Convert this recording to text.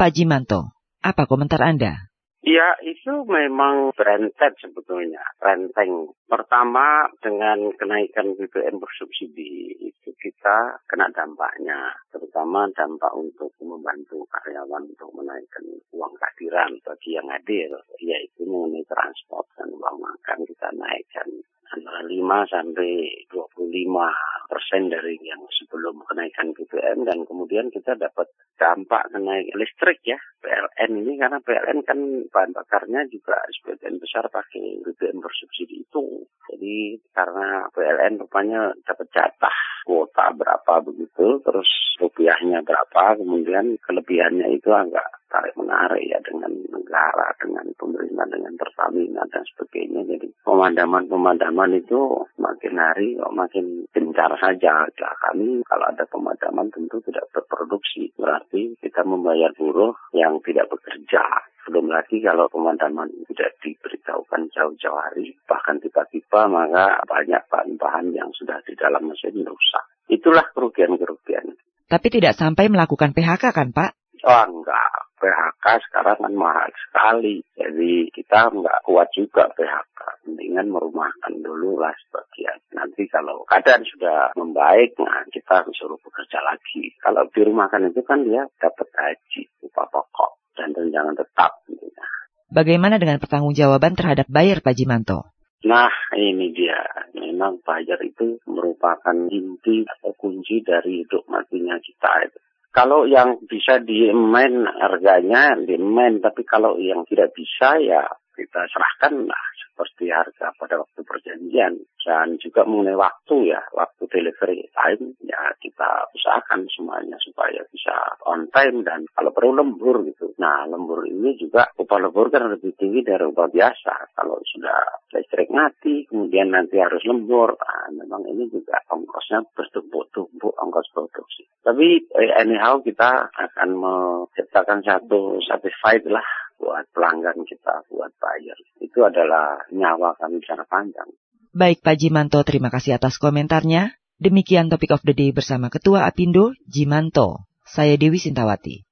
Pak Jimanto, apa komentar Anda? Ya, itu memang berentet sebetulnya, renteng. Pertama, dengan kenaikan BBM bersubsidi, itu kita kena dampaknya. Terutama dampak untuk membantu karyawan untuk menaikkan uang kehadiran bagi yang hadir, yaitu mengenai transport dan uang makan kita naikkan antara 5 sampai 25 persen dari yang sebelum kenaikan BBM dan kemudian kita dapat dampak kenaikan listrik ya PLN ini karena PLN kan bahan bakarnya juga sebagian besar pakai BBM bersubsidi itu. Jadi karena PLN rupanya dapat jatah kuota berapa begitu, terus rupiahnya berapa, kemudian kelebihannya itu agak tarik menarik ya dengan pemadaman-pemadaman itu makin hari kok makin gencar saja. Ya, kami kalau ada pemadaman tentu tidak berproduksi. Berarti kita membayar buruh yang tidak bekerja. Belum lagi kalau pemadaman tidak diberitahukan jauh-jauh hari, bahkan tiba-tiba maka banyak bahan-bahan yang sudah di dalam mesin rusak. Itulah kerugian-kerugian. Tapi tidak sampai melakukan PHK kan Pak? Oh enggak, PHK sekarang kan mahal sekali. Jadi kita nggak kuat juga PHK. Mendingan merumahkan dulu lah sebagian. Nanti kalau keadaan sudah membaik, nah kita suruh bekerja lagi. Kalau dirumahkan itu kan dia dapat gaji, upah pokok, dan tunjangan tetap. Bagaimana dengan pertanggungjawaban terhadap bayar Pak Jimanto? Nah, ini dia. Memang bayar itu merupakan inti atau kunci dari hidup matinya kita. Itu. Kalau yang bisa di-main harganya, di-main. Tapi kalau yang tidak bisa, ya kita serahkan lah seperti harga pada waktu perjanjian. Dan juga mengenai waktu ya waktu delivery time ya kita usahakan semuanya supaya bisa on time dan kalau perlu lembur gitu. Nah lembur ini juga upah lembur kan lebih tinggi dari upah biasa. Kalau sudah listrik mati kemudian nanti harus lembur. Nah, memang ini juga ongkosnya bertumpuk-tumpuk ongkos produksi. Tapi eh, anyhow kita akan menciptakan satu satisfied lah buat pelanggan kita, buat buyer. Itu adalah nyawa kami secara panjang. Baik Pak Jimanto, terima kasih atas komentarnya. Demikian topik of the day bersama Ketua Apindo, Jimanto. Saya Dewi Sintawati.